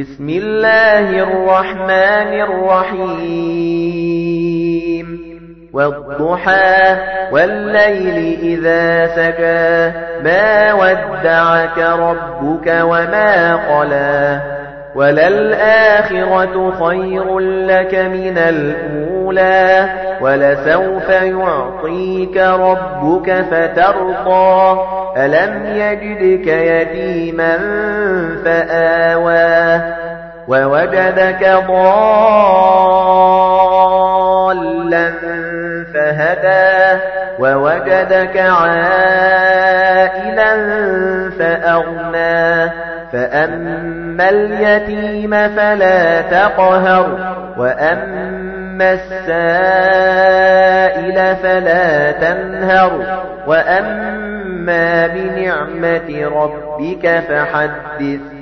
بسم الله الرحمن الرحيم. والضحى والليل إذا سجى. ما ودعك ربك وما قلى. وللآخرة خير لك من الأولى. ولسوف يعطيك ربك فترضى. ألم يجدك يتيما فآوى. ووجدك ضالا فهدى ووجدك عائلا فأغنى. فأما اليتيم فلا تقهر وأما السائل فلا تنهر. وأما بنعمة ربك فحدث.